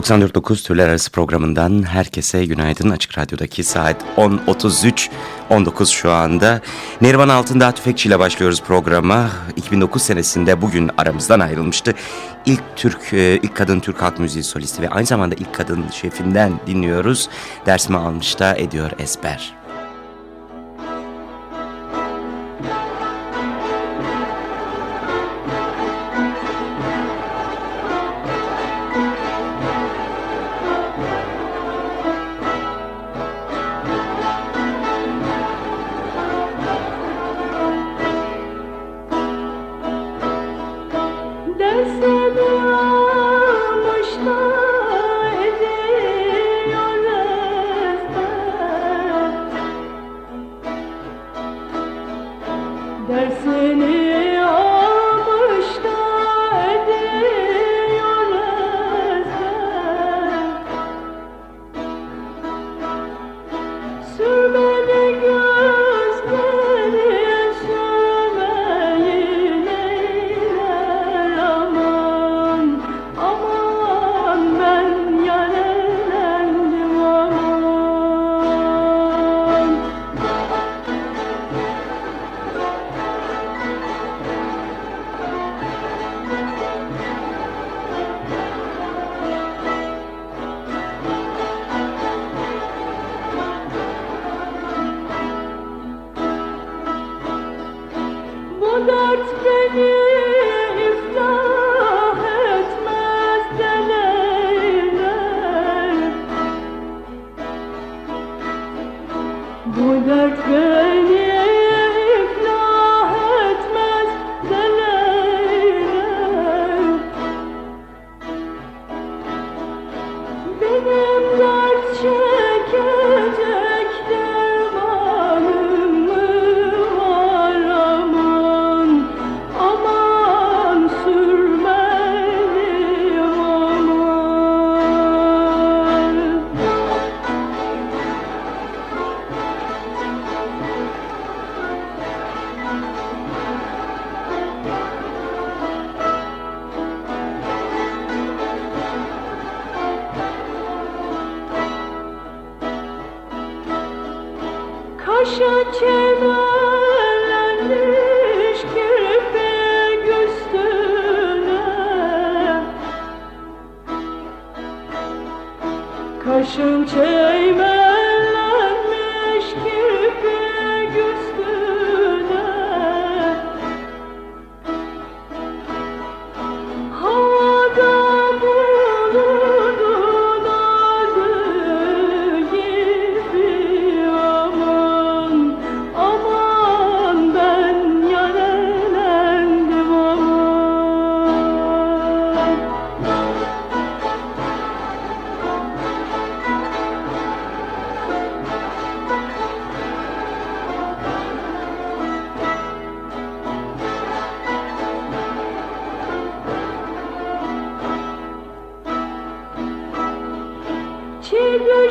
94.9 Türler Arası programından herkese günaydın. Açık Radyo'daki saat 10.33, 19 şu anda. Neriman Altındağ Tüfekçi ile başlıyoruz programa. 2009 senesinde bugün aramızdan ayrılmıştı. İlk Türk, e, ilk kadın Türk halk müziği solisti ve aynı zamanda ilk kadın şefinden dinliyoruz. Dersimi almış da ediyor 千年 chung chung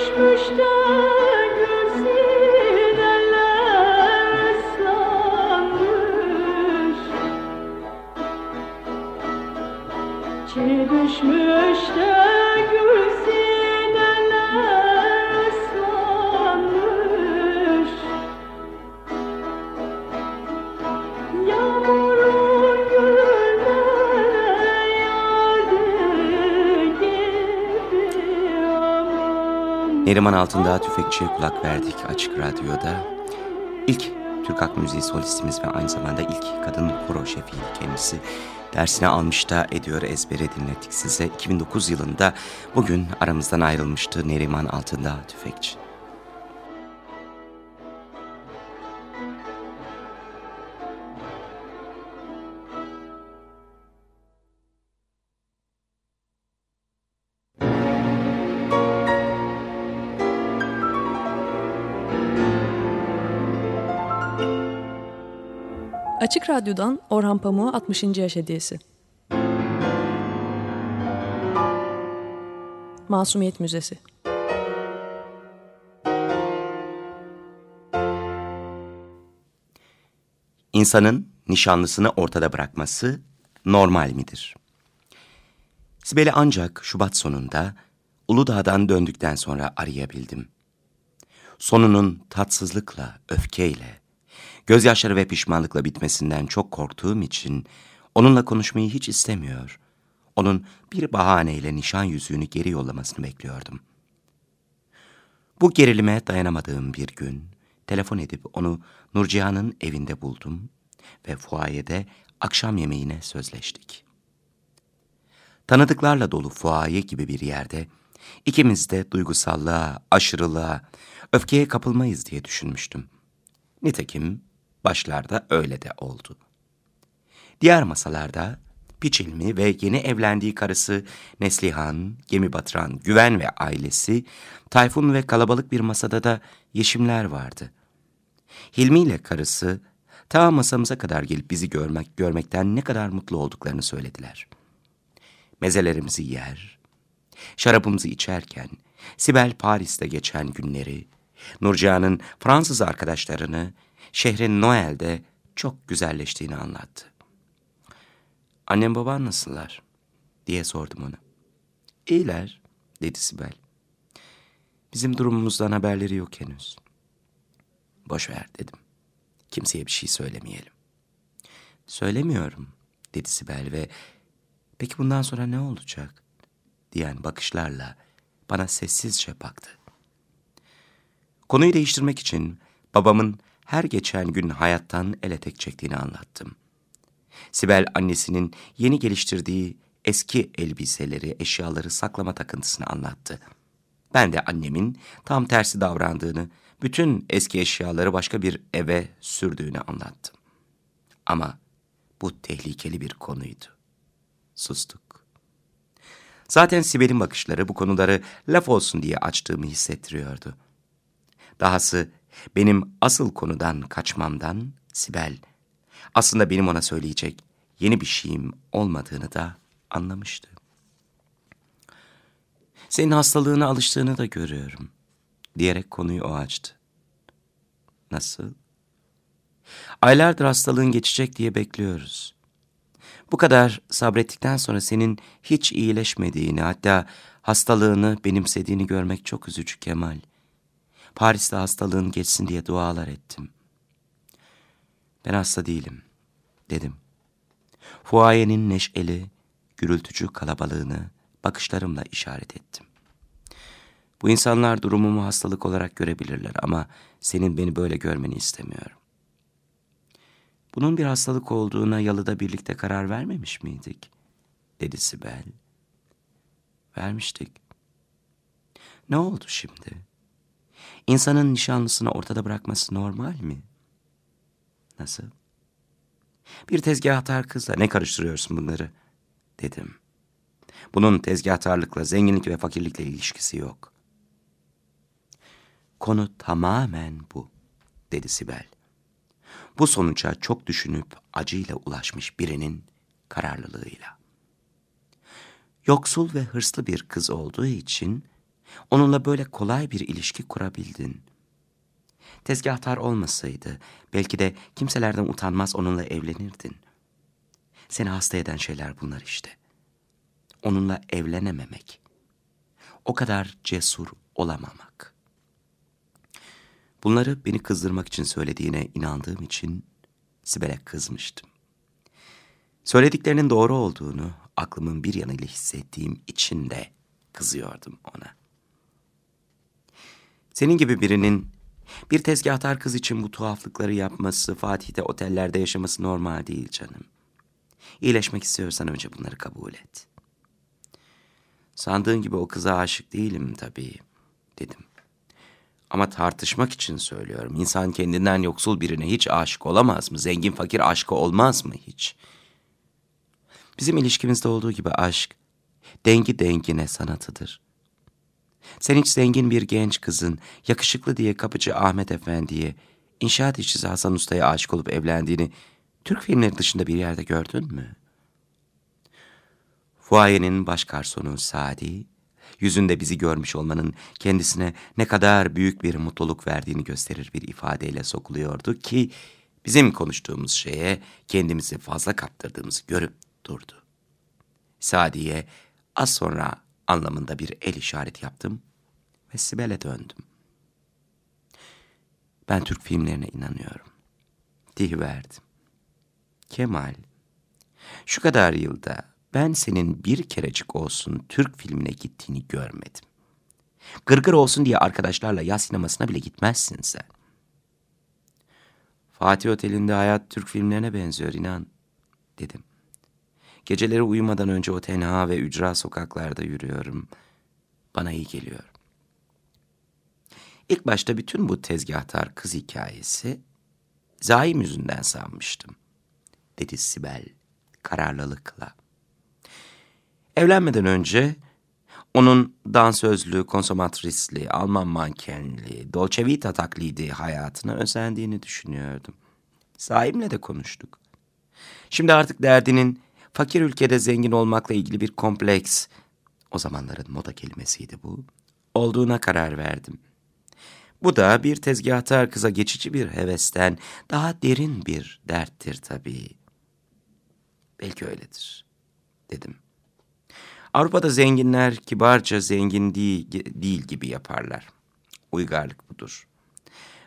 ich möchte Neriman Altındağ Tüfekçi'ye kulak verdik Açık Radyo'da. İlk Türk Halk Müziği solistimiz ve aynı zamanda ilk kadın koro şefiydi kendisi. Dersine almış da ediyor ezbere dinlettik size. 2009 yılında bugün aramızdan ayrılmıştı Neriman Altındağ Tüfekçi. Açık Radyo'dan Orhan Pamuk'a 60. yaş hediyesi. Masumiyet Müzesi İnsanın nişanlısını ortada bırakması normal midir? Sibel'i ancak Şubat sonunda Uludağ'dan döndükten sonra arayabildim. Sonunun tatsızlıkla, öfkeyle, gözyaşları ve pişmanlıkla bitmesinden çok korktuğum için onunla konuşmayı hiç istemiyor. Onun bir bahaneyle nişan yüzüğünü geri yollamasını bekliyordum. Bu gerilime dayanamadığım bir gün telefon edip onu Nurcihan'ın evinde buldum ve fuayede akşam yemeğine sözleştik. Tanıdıklarla dolu fuaye gibi bir yerde ikimiz de duygusallığa, aşırılığa, öfkeye kapılmayız diye düşünmüştüm. Nitekim başlarda öyle de oldu. Diğer masalarda Piçilmi ve yeni evlendiği karısı Neslihan, Gemi Batıran, Güven ve ailesi, Tayfun ve kalabalık bir masada da Yeşimler vardı. Hilmi ile karısı ta masamıza kadar gelip bizi görmek görmekten ne kadar mutlu olduklarını söylediler. Mezelerimizi yer, şarabımızı içerken, Sibel Paris'te geçen günleri, Nurcan'ın Fransız arkadaşlarını, şehrin Noel'de çok güzelleştiğini anlattı. Annem baban nasıllar? diye sordum ona. İyiler, dedi Sibel. Bizim durumumuzdan haberleri yok henüz. Boş ver dedim. Kimseye bir şey söylemeyelim. Söylemiyorum, dedi Sibel ve peki bundan sonra ne olacak? diyen bakışlarla bana sessizce baktı. Konuyu değiştirmek için babamın her geçen gün hayattan ele tek çektiğini anlattım. Sibel annesinin yeni geliştirdiği eski elbiseleri, eşyaları saklama takıntısını anlattı. Ben de annemin tam tersi davrandığını, bütün eski eşyaları başka bir eve sürdüğünü anlattım. Ama bu tehlikeli bir konuydu. Sustuk. Zaten Sibel'in bakışları bu konuları laf olsun diye açtığımı hissettiriyordu. Dahası benim asıl konudan kaçmamdan Sibel aslında benim ona söyleyecek yeni bir şeyim olmadığını da anlamıştı. Senin hastalığına alıştığını da görüyorum diyerek konuyu o açtı. Nasıl? Aylardır hastalığın geçecek diye bekliyoruz. Bu kadar sabrettikten sonra senin hiç iyileşmediğini hatta hastalığını benimsediğini görmek çok üzücü Kemal. Paris'te hastalığın geçsin diye dualar ettim. Ben hasta değilim, dedim. Fuayenin neşeli, gürültücü kalabalığını bakışlarımla işaret ettim. Bu insanlar durumumu hastalık olarak görebilirler ama senin beni böyle görmeni istemiyorum. Bunun bir hastalık olduğuna yalıda birlikte karar vermemiş miydik? Dedi Sibel. Vermiştik. Ne oldu şimdi? İnsanın nişanlısını ortada bırakması normal mi? Nasıl? Bir tezgahtar kızla ne karıştırıyorsun bunları? Dedim. Bunun tezgahtarlıkla, zenginlik ve fakirlikle ilişkisi yok. Konu tamamen bu, dedi Sibel. Bu sonuca çok düşünüp acıyla ulaşmış birinin kararlılığıyla. Yoksul ve hırslı bir kız olduğu için onunla böyle kolay bir ilişki kurabildin. Tezgahtar olmasaydı belki de kimselerden utanmaz onunla evlenirdin. Seni hasta eden şeyler bunlar işte. Onunla evlenememek. O kadar cesur olamamak. Bunları beni kızdırmak için söylediğine inandığım için Sibel'e kızmıştım. Söylediklerinin doğru olduğunu aklımın bir yanıyla hissettiğim için de kızıyordum ona. Senin gibi birinin bir tezgahtar kız için bu tuhaflıkları yapması, Fatih'te otellerde yaşaması normal değil canım. İyileşmek istiyorsan önce bunları kabul et. Sandığın gibi o kıza aşık değilim tabii, dedim. Ama tartışmak için söylüyorum. İnsan kendinden yoksul birine hiç aşık olamaz mı? Zengin fakir aşkı olmaz mı hiç? Bizim ilişkimizde olduğu gibi aşk, dengi dengine sanatıdır. Sen hiç zengin bir genç kızın, yakışıklı diye kapıcı Ahmet Efendi'ye, inşaat işçisi Hasan Usta'ya aşık olup evlendiğini Türk filmleri dışında bir yerde gördün mü? Fuayenin baş garsonu Sadi, yüzünde bizi görmüş olmanın kendisine ne kadar büyük bir mutluluk verdiğini gösterir bir ifadeyle sokuluyordu ki bizim konuştuğumuz şeye kendimizi fazla kaptırdığımızı görüp durdu. Sadi'ye az sonra anlamında bir el işaret yaptım ve Sibel'e döndüm. Ben Türk filmlerine inanıyorum. Dihiverdim. Kemal, şu kadar yılda ben senin bir kerecik olsun Türk filmine gittiğini görmedim. Gırgır olsun diye arkadaşlarla yaz sinemasına bile gitmezsin sen. Fatih Oteli'nde hayat Türk filmlerine benziyor inan, dedim. Geceleri uyumadan önce o tenha ve ücra sokaklarda yürüyorum. Bana iyi geliyor. İlk başta bütün bu tezgahtar kız hikayesi Zaim yüzünden sanmıştım, dedi Sibel kararlılıkla. Evlenmeden önce onun dansözlü, konsomatrisli, Alman mankenli, Dolce Vita taklidi hayatına özendiğini düşünüyordum. Sahimle de konuştuk. Şimdi artık derdinin fakir ülkede zengin olmakla ilgili bir kompleks, o zamanların moda kelimesiydi bu, olduğuna karar verdim. Bu da bir tezgahtar kıza geçici bir hevesten daha derin bir derttir tabii. Belki öyledir, dedim. Avrupa'da zenginler kibarca zengin değil, değil gibi yaparlar. Uygarlık budur.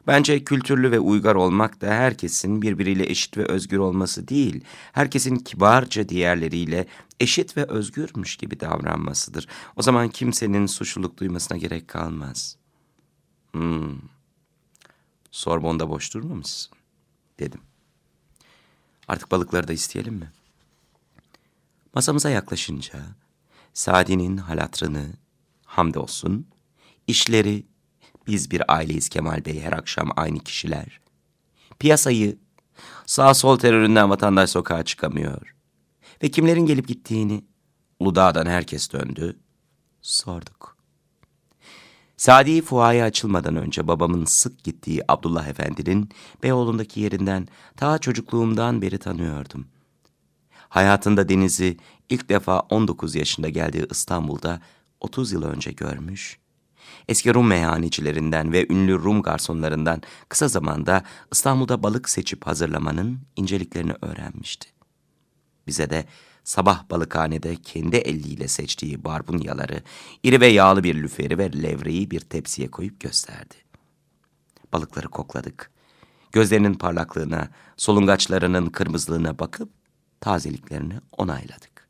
Bence kültürlü ve uygar olmak da herkesin birbiriyle eşit ve özgür olması değil, herkesin kibarca diğerleriyle eşit ve özgürmüş gibi davranmasıdır. O zaman kimsenin suçluluk duymasına gerek kalmaz. Hmm. Sorbon'da boş durmamışsın, dedim. Artık balıkları da isteyelim mi? Masamıza yaklaşınca Sadi'nin halatrını, hamdolsun, işleri, biz bir aileyiz Kemal Bey her akşam aynı kişiler. Piyasayı, sağ sol teröründen vatandaş sokağa çıkamıyor. Ve kimlerin gelip gittiğini, Uludağ'dan herkes döndü, sorduk. Sadi fuaya açılmadan önce babamın sık gittiği Abdullah Efendi'nin Beyoğlu'ndaki yerinden ta çocukluğumdan beri tanıyordum. Hayatında denizi ilk defa 19 yaşında geldiği İstanbul'da 30 yıl önce görmüş, eski Rum meyhanecilerinden ve ünlü Rum garsonlarından kısa zamanda İstanbul'da balık seçip hazırlamanın inceliklerini öğrenmişti. Bize de sabah balıkhanede kendi eliyle seçtiği barbunyaları, iri ve yağlı bir lüferi ve levreyi bir tepsiye koyup gösterdi. Balıkları kokladık. Gözlerinin parlaklığına, solungaçlarının kırmızılığına bakıp tazeliklerini onayladık.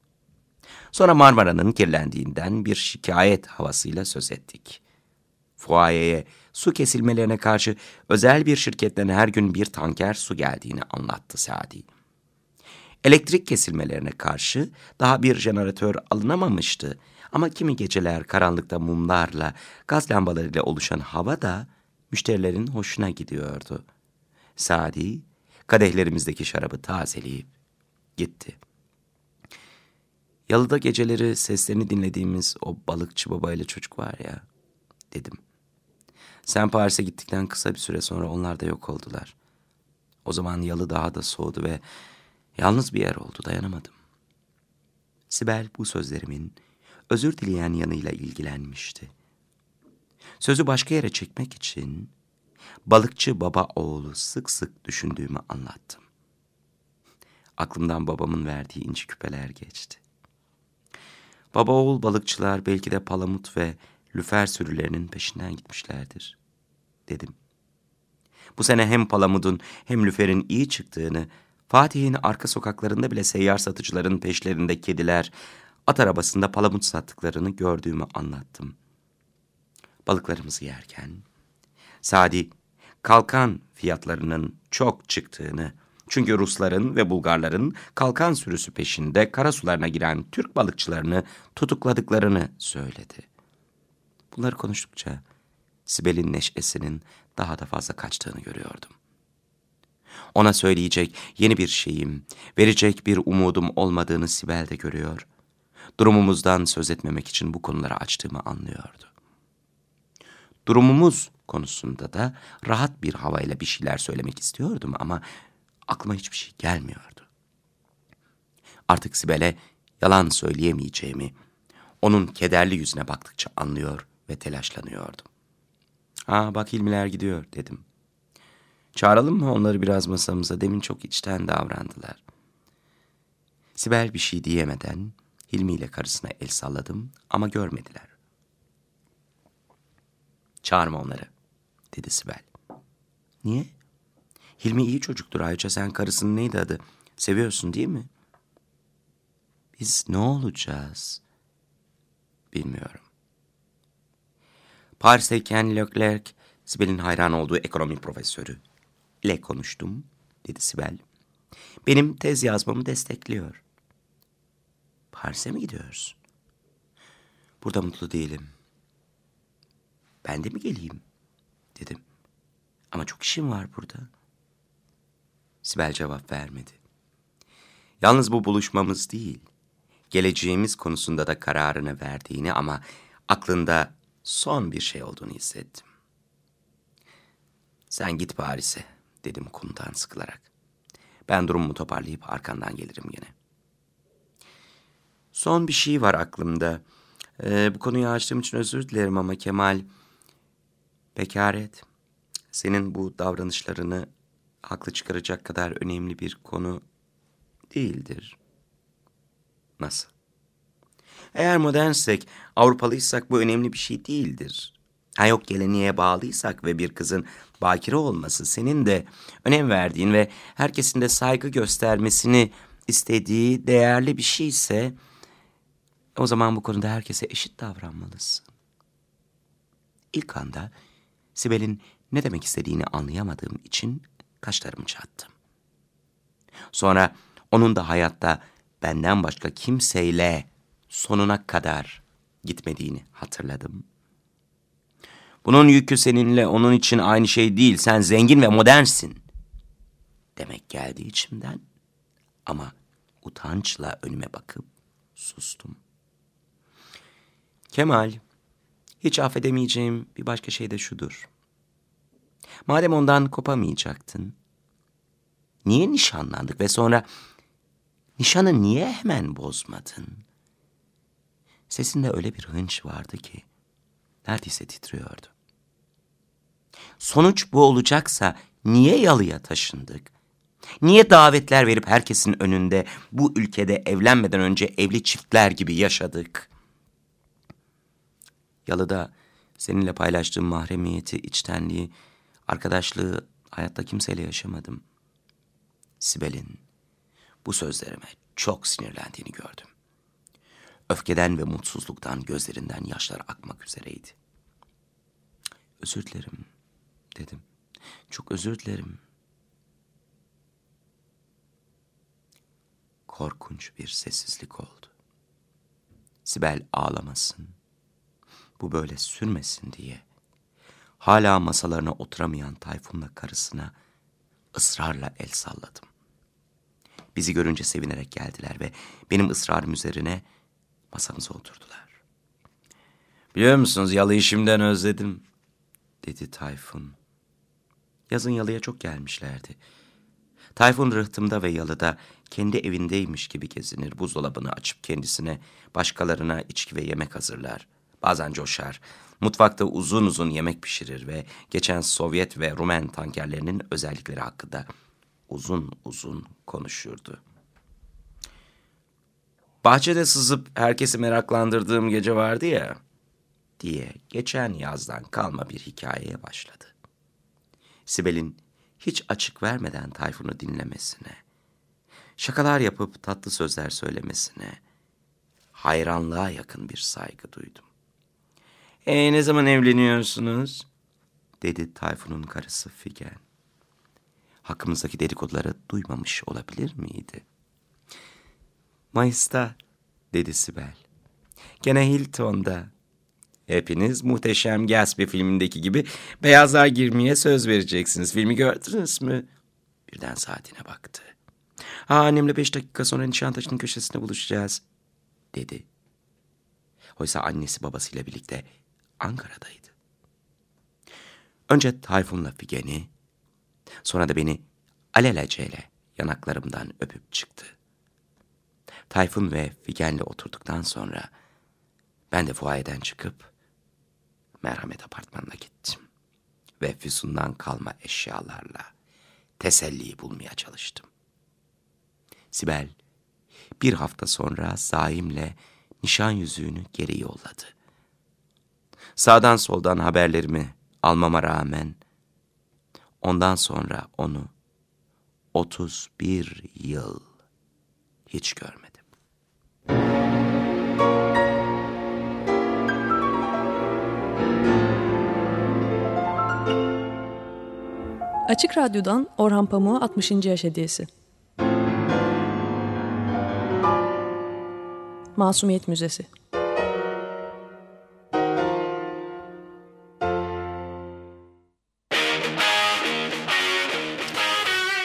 Sonra Marmara'nın kirlendiğinden bir şikayet havasıyla söz ettik. Fuayeye su kesilmelerine karşı özel bir şirketten her gün bir tanker su geldiğini anlattı Sadi. Elektrik kesilmelerine karşı daha bir jeneratör alınamamıştı ama kimi geceler karanlıkta mumlarla, gaz lambalarıyla oluşan hava da müşterilerin hoşuna gidiyordu. Sadi, kadehlerimizdeki şarabı tazeleyip gitti. Yalıda geceleri seslerini dinlediğimiz o balıkçı babayla çocuk var ya, dedim. Sen Paris'e gittikten kısa bir süre sonra onlar da yok oldular. O zaman yalı daha da soğudu ve yalnız bir yer oldu, dayanamadım. Sibel bu sözlerimin özür dileyen yanıyla ilgilenmişti. Sözü başka yere çekmek için balıkçı baba oğlu sık sık düşündüğümü anlattım. Aklımdan babamın verdiği inci küpeler geçti. Baba oğul balıkçılar belki de palamut ve lüfer sürülerinin peşinden gitmişlerdir, dedim. Bu sene hem palamudun hem lüferin iyi çıktığını, Fatih'in arka sokaklarında bile seyyar satıcıların peşlerinde kediler, at arabasında palamut sattıklarını gördüğümü anlattım. Balıklarımızı yerken, Sadi, kalkan fiyatlarının çok çıktığını, çünkü Rusların ve Bulgarların kalkan sürüsü peşinde karasularına giren Türk balıkçılarını tutukladıklarını söyledi. Bunları konuştukça Sibel'in neşesinin daha da fazla kaçtığını görüyordum. Ona söyleyecek yeni bir şeyim, verecek bir umudum olmadığını Sibel de görüyor. Durumumuzdan söz etmemek için bu konuları açtığımı anlıyordu. Durumumuz konusunda da rahat bir havayla bir şeyler söylemek istiyordum ama aklıma hiçbir şey gelmiyordu. Artık Sibel'e yalan söyleyemeyeceğimi, onun kederli yüzüne baktıkça anlıyor ve telaşlanıyordum. Aa bak Hilmiler gidiyor dedim. Çağıralım mı onları biraz masamıza? Demin çok içten davrandılar. Sibel bir şey diyemeden Hilmi ile karısına el salladım ama görmediler. Çağırma onları, dedi Sibel. Niye? Hilmi iyi çocuktur ayrıca sen karısının neydi adı? Seviyorsun değil mi? Biz ne olacağız? Bilmiyorum. Paris'teyken Leclerc, Sibel'in hayran olduğu ekonomi profesörü ile konuştum, dedi Sibel. Benim tez yazmamı destekliyor. Paris'e mi gidiyoruz? Burada mutlu değilim. Ben de mi geleyim? Dedim. Ama çok işim var burada. Sibel cevap vermedi. Yalnız bu buluşmamız değil, geleceğimiz konusunda da kararını verdiğini ama aklında son bir şey olduğunu hissettim. Sen git Paris'e, dedim konudan sıkılarak. Ben durumumu toparlayıp arkandan gelirim yine. Son bir şey var aklımda. Ee, bu konuyu açtığım için özür dilerim ama Kemal... Bekaret, senin bu davranışlarını haklı çıkaracak kadar önemli bir konu değildir. Nasıl? Eğer modernsek, Avrupalıysak bu önemli bir şey değildir. Ha yok geleneğe bağlıysak ve bir kızın bakire olması senin de önem verdiğin ve herkesin de saygı göstermesini istediği değerli bir şeyse o zaman bu konuda herkese eşit davranmalısın. İlk anda Sibel'in ne demek istediğini anlayamadığım için kaşlarımı çattım. Sonra onun da hayatta benden başka kimseyle sonuna kadar gitmediğini hatırladım. Bunun yükü seninle onun için aynı şey değil. Sen zengin ve modernsin. Demek geldi içimden. Ama utançla önüme bakıp sustum. Kemal, hiç affedemeyeceğim bir başka şey de şudur. Madem ondan kopamayacaktın, niye nişanlandık ve sonra nişanı niye hemen bozmadın? Sesinde öyle bir hınç vardı ki neredeyse titriyordu. Sonuç bu olacaksa niye yalıya taşındık? Niye davetler verip herkesin önünde bu ülkede evlenmeden önce evli çiftler gibi yaşadık? Yalıda seninle paylaştığım mahremiyeti, içtenliği, arkadaşlığı hayatta kimseyle yaşamadım. Sibel'in bu sözlerime çok sinirlendiğini gördüm. Öfkeden ve mutsuzluktan gözlerinden yaşlar akmak üzereydi. Özür dilerim dedim. Çok özür dilerim. Korkunç bir sessizlik oldu. Sibel ağlamasın bu böyle sürmesin diye hala masalarına oturamayan Tayfun'la karısına ısrarla el salladım. Bizi görünce sevinerek geldiler ve benim ısrarım üzerine masamıza oturdular. Biliyor musunuz yalıyı şimdiden özledim, dedi Tayfun. Yazın yalıya çok gelmişlerdi. Tayfun rıhtımda ve yalıda kendi evindeymiş gibi gezinir. Buzdolabını açıp kendisine, başkalarına içki ve yemek hazırlar. Bazen coşar. Mutfakta uzun uzun yemek pişirir ve geçen Sovyet ve Rumen tankerlerinin özellikleri hakkında uzun uzun konuşurdu. Bahçede sızıp herkesi meraklandırdığım gece vardı ya, diye geçen yazdan kalma bir hikayeye başladı. Sibel'in hiç açık vermeden Tayfun'u dinlemesine, şakalar yapıp tatlı sözler söylemesine, hayranlığa yakın bir saygı duydum. E ne zaman evleniyorsunuz? Dedi Tayfun'un karısı Figen. Hakkımızdaki dedikoduları duymamış olabilir miydi? Mayıs'ta, dedi Sibel. Gene Hilton'da. Hepiniz muhteşem Gatsby filmindeki gibi beyazlar girmeye söz vereceksiniz. Filmi gördünüz mü? Birden saatine baktı. Ha annemle beş dakika sonra Nişantaşı'nın köşesinde buluşacağız, dedi. Oysa annesi babasıyla birlikte Ankara'daydı. Önce Tayfun'la Figen'i, sonra da beni alelacele yanaklarımdan öpüp çıktı. Tayfun ve Figen'le oturduktan sonra ben de fuayeden çıkıp merhamet apartmanına gittim. Ve Füsun'dan kalma eşyalarla teselliyi bulmaya çalıştım. Sibel bir hafta sonra Zaim'le nişan yüzüğünü geri yolladı. Sağdan soldan haberlerimi almama rağmen ondan sonra onu 31 yıl hiç görmedim. Açık Radyo'dan Orhan Pamuk'a 60. yaş hediyesi. Masumiyet Müzesi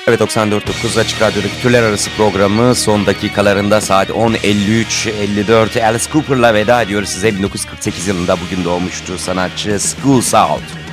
Evet 94.9 Açık Radyo'daki Türler Arası programı son dakikalarında saat 10.53-54 Alice Cooper'la veda ediyoruz size. 1948 yılında bugün doğmuştu sanatçı Schools Out.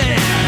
Yeah.